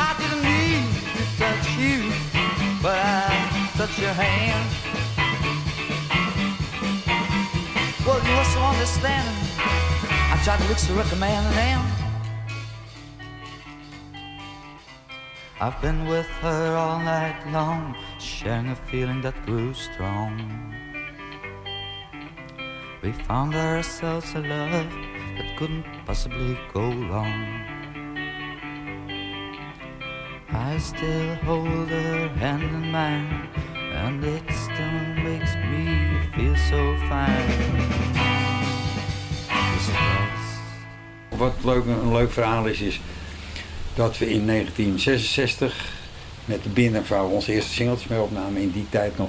I didn't mean to touch you, but I touched your hand. Well, you were so understanding. I tried to look so recommending and I've been with her all night long, sharing a feeling that grew strong. We found ourselves a love that couldn't possibly go wrong. I still hold her hand in mine, and it still makes me feel so fine. Wat leuk, een leuk verhaal is, is dat we in 1966 met de Binnenvrouw onze eerste singeltjes mee opnamen. In die tijd nog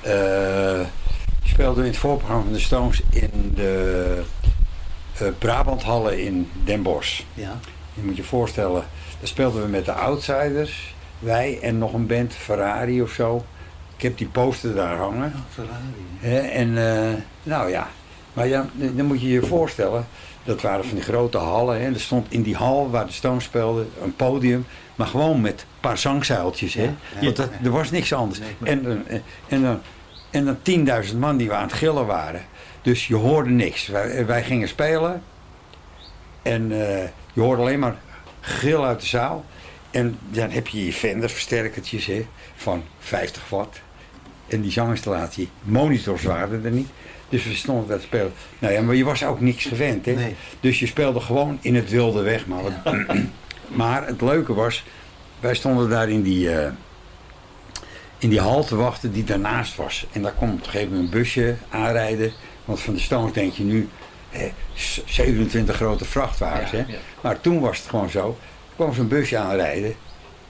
eh, speelden we in het voorprogramma van de Stones in de eh Brabanthallen in Den Bosch. Ja. Je moet je voorstellen, daar speelden we met de Outsiders, wij en nog een band, Ferrari of zo. Ik heb die poster daar hangen. Ferrari. Hè, en eh, nou ja, maar ja, dan moet je je voorstellen, dat waren van die grote hallen. Hè. Er stond in die hal waar de Stones speelden een podium, maar gewoon met een paar zangzuiltjes. Hè. Want dat, er was niks anders. En, dan- en, dan, en dan 10.000 man die we aan het gillen waren. Dus je hoorde niks. Wij, wij gingen spelen en eh, je hoorde alleen maar gil uit de zaal. En dan heb je je Fender versterkertjes hè, van 50 watt. En die zanginstallatie, monitors waren er niet. Dus we stonden daar te spelen. Nou ja, maar je was ook niks gewend. Hè? Nee. Dus je speelde gewoon in het wilde weg. Maar, wat- maar het leuke was, wij stonden daar in die, eh, in die hal te wachten die daarnaast was. En daar kwam op een gegeven moment een busje aanrijden. Want van de Stones denk je nu, hè, z- 27 grote vrachtwagens. Ja, hè? ja. Maar toen was het gewoon zo. Er kwam zo'n busje aanrijden.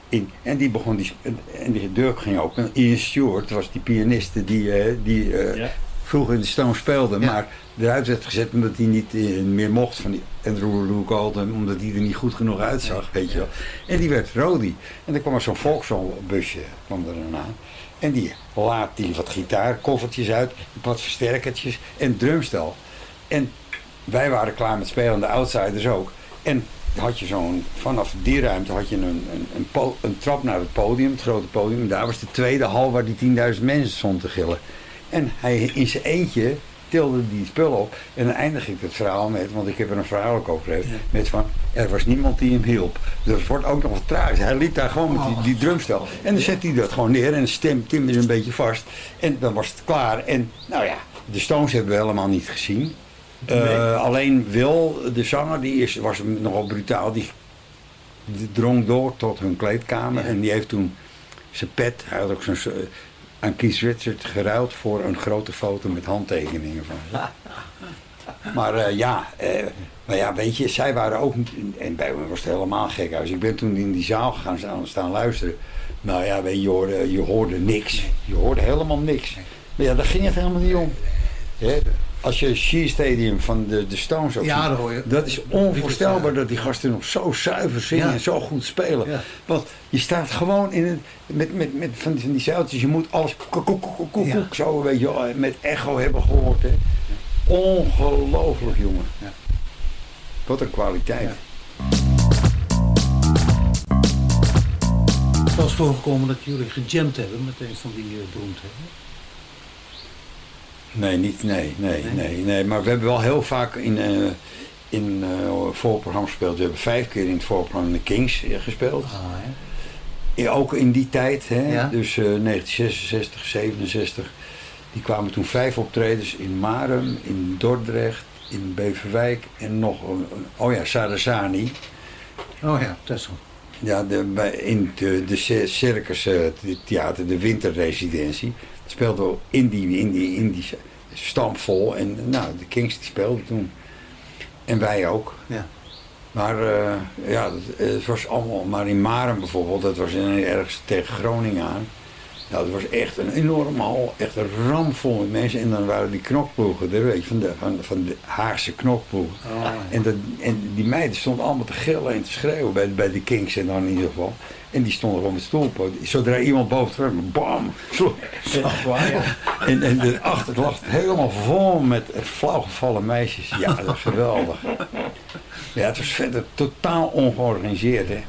In, en die begon die, en die deur ging open. Ian Stewart was die pianiste die, eh, die eh, Ja. Vroeger in de Stones speelde, Ja. maar eruit werd gezet omdat hij niet eh, meer mocht van die Andrew Luke Oldham, omdat hij er niet goed genoeg uitzag, weet je wel. En die werd Rodi. En dan kwam er zo'n Volkswagen-busje kwam er dan aan. En die laat die wat gitaarkoffertjes uit, wat versterkertjes en drumstel. En wij waren klaar met spelen, de outsiders ook. En had je zo'n, vanaf die ruimte had je een, een, een, een trap naar het podium, het grote podium. En daar was de tweede hal waar die 10.000 mensen stonden te gillen. En hij in zijn eentje tilde die spullen op. En dan eindig ik het verhaal met, want ik heb er een verhaal ook over geschreven, met van, er was niemand die hem hielp. Dus het wordt ook nog wat tragisch. Hij liep daar gewoon met die, die drumstel. En dan zet hij dat gewoon neer en de stem timde een beetje vast. En dan was het klaar. En nou ja, de Stones hebben we helemaal niet gezien. Eh, Alleen Wil, de zanger, die is, was nogal brutaal. Die, die drong door tot hun kleedkamer. En die heeft toen zijn pet, hij had ook zo'n, eh, aan Keith Richards geruild voor een grote foto met handtekeningen van. Maar eh, ja, eh, maar ja, weet je, zij waren ook, niet- en bij me was het helemaal gek uit. Ik ben toen in die zaal gaan staan, staan luisteren. Nou ja, weet je, je hoorde, je hoorde niks. Je hoorde helemaal niks. Maar ja, daar ging het helemaal niet om. Hè? Als je Shea Stadium van de, de Stones ook Ja, dat hoor je. dat is onvoorstelbaar dat die gasten nog zo zuiver zingen Ja. en zo goed spelen. Ja. Want je staat gewoon in het, met, met, met van, die- zeiltjes, je moet alles koek, koek, koek, koek, koek, Ja. zo weet je, met echo hebben gehoord. Hè. Ongelooflijk jongen. Ja. Wat een kwaliteit. Het eens voorgekomen dat jullie gejamd hebben met een van die uh, beroemdheden. Nee, niet, nee, nee, nee, nee. Maar we hebben wel heel vaak in, eh in eh, voorprogramma gespeeld. We hebben vijf keer in het voorprogramma de Kings eh, gespeeld. Ah? Ja, ook in die tijd, hè? Ja. dus eh 1966, 67. Die kwamen toen vijf optredens in Marem, in Dordrecht, in Beverwijk en nog, oh ja, Sarazani. Oh ja, Texel. Ja, de, in de, de Cir- Circus Theater, de winterresidentie. Speelden we in die, in die, in die stampvol. En nou, de Kings die speelden toen. En wij ook. Ja. Maar eh, ja, het, het was allemaal, maar in Maren bijvoorbeeld, dat was in, ergens tegen Groningen aan. Nou, het was echt een enorme hal, echt een ramvol met mensen. En dan waren die knokploegen, er, weet van, de, van, van de Haagse knokploegen. Oh. En, dat, en die meiden stonden allemaal te gillen en te schreeuwen bij, bij de Kings en dan in ieder geval. En die stonden gewoon met stoelpoot. Zodra iemand boven kwam, bam! Zo. En, en de achter lag helemaal vol met flauwgevallen meisjes. Ja, dat was geweldig. Ja, het was verder totaal ongeorganiseerd, hè.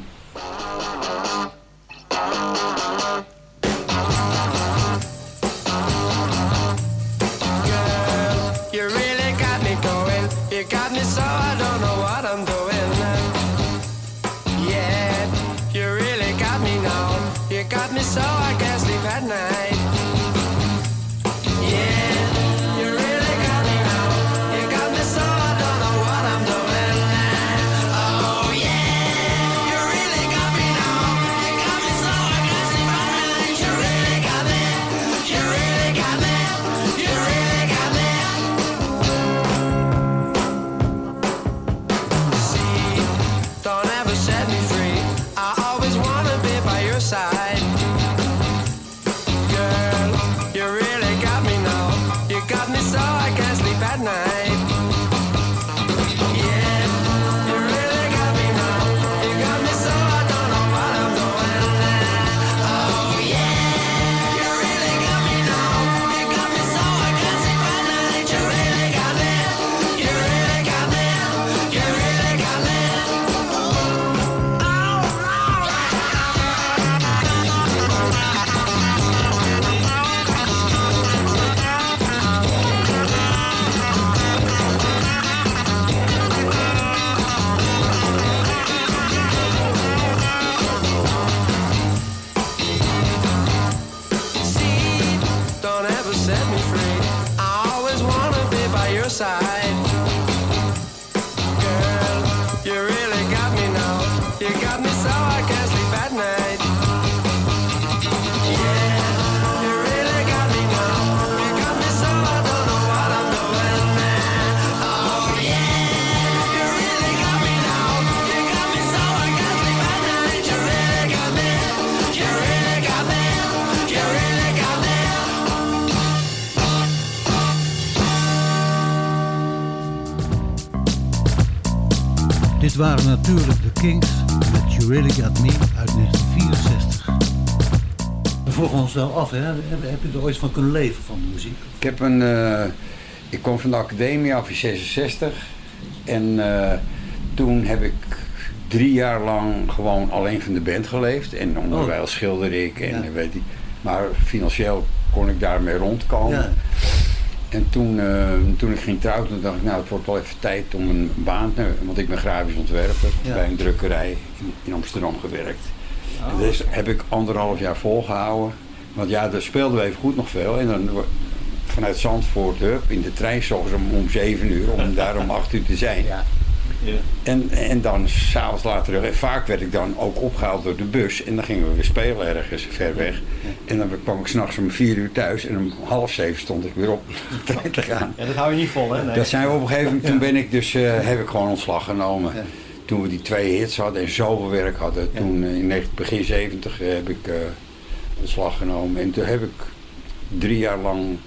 Really Got Me uit 1964. We vroegen ons wel af, hè? Heb, je er ooit van kunnen leven van de muziek? Ik heb een. eh, ik kom van de academie af in 66. En eh, toen heb ik drie jaar lang gewoon alleen van de band geleefd. En onderwijl schilderde ik en Ja. weet ik. Maar financieel kon ik daarmee rondkomen. Ja. En toen, eh, toen ik ging trouwen, toen dacht ik, nou het wordt wel even tijd om een baan te Want ik ben grafisch ontwerper Ja. bij een drukkerij in, in Amsterdam gewerkt. En dus heb ik anderhalf jaar volgehouden. Want ja, daar speelden we even goed nog veel. En dan vanuit Zandvoort hup, in de trein, s ochtends om, om 7 uur, om daar om 8 uur te zijn. Ja. En, en dan s'avonds later terug. En vaak werd ik dan ook opgehaald door de bus. En dan gingen we weer spelen ergens ver weg. En dan kwam ik s'nachts om 4 uur thuis. En om half zeven stond ik weer op om de trein te gaan. Ja, dat hou je niet vol, hè? Nee. Dat zijn we op een gegeven moment, toen ben ik dus, eh, heb ik gewoon ontslag genomen. Toen we die twee hits hadden en zoveel werk hadden. Toen eh, in 19 begin 70 eh, heb ik eh, ontslag genomen. En toen heb ik drie jaar lang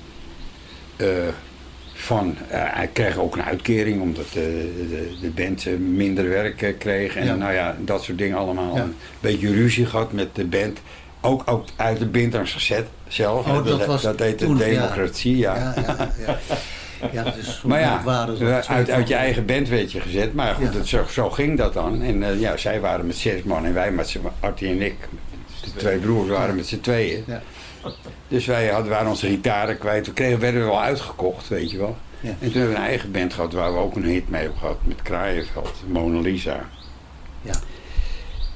van, eh, hij kreeg ook een uitkering omdat eh, de, de band eh, minder werk kreeg. En Ja. nou ja, dat soort dingen allemaal. Ja. Een beetje ruzie gehad met de band. Ook, ook uit de band gezet zelf. Oh, dat was dat heet de toen, democratie, ja. Ja, ja, ja. Ja, het is Maar ja, waren uit, uit je eigen band werd je gezet. Maar goed, Ja. het, zo, zo ging dat dan. En ja, zij waren met zes man en wij met z'n- Artie en ik, de twee broers, waren met z'n tweeën. Ja. Dus wij hadden, waren onze gitaren kwijt. We kregen, werden we wel uitgekocht, weet je wel. Ja. En toen hebben we een eigen band gehad waar we ook een hit mee hebben gehad met Kraaienveld, Mona Lisa. Ja.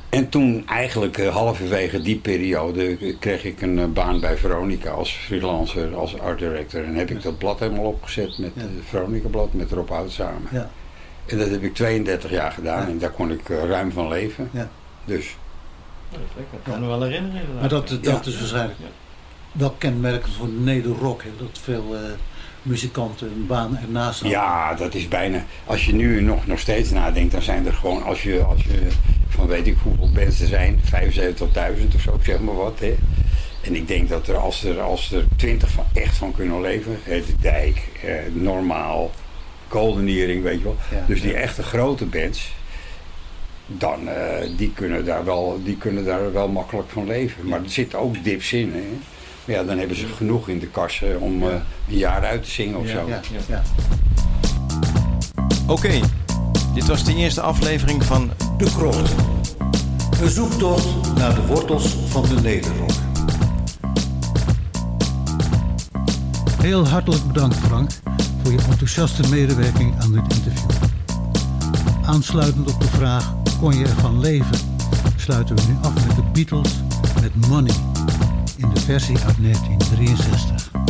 En toen eigenlijk eh, halverwege die periode eh, kreeg ik een eh, baan bij Veronica als freelancer, als art director. En heb ik dat blad helemaal opgezet met Ja. het Veronica blad met Rob Hout samen. Ja. En dat heb ik 32 jaar gedaan Ja. en daar kon ik ruim van leven. Ja. Dus Dat is lekker. Ik kan me wel herinneren inderdaad. Maar dat, dat Ja. is waarschijnlijk wel kenmerkend voor neder-rock. hè, Dat veel eh, muzikanten een baan ernaast hadden. ja, dat is bijna. Als je nu nog, nog steeds nadenkt, dan zijn er gewoon, als je, als je van weet ik hoeveel bands er zijn, 75.000 of zo, ik zeg maar wat. Hè. En ik denk dat er als er, als er twintig van echt van kunnen leven, de dijk, eh, normaal, Golden Earring, weet je wel. Ja, dus die ja. echte grote bands, dan eh, die kunnen, daar wel, die kunnen daar wel makkelijk van leven. Maar er zitten ook dips in. Hè. Ja, dan hebben ze genoeg in de kassen om eh, een jaar uit te zingen of Ja, zo. Ja, ja. Oké, dit was de eerste aflevering van De Krocht. Een zoektocht naar de wortels van de nederrock. Heel hartelijk bedankt Frank voor je enthousiaste medewerking aan dit interview. Aansluitend op de vraag, kon je ervan leven? Sluiten we nu af met de Beatles met Money in de versie uit 1963.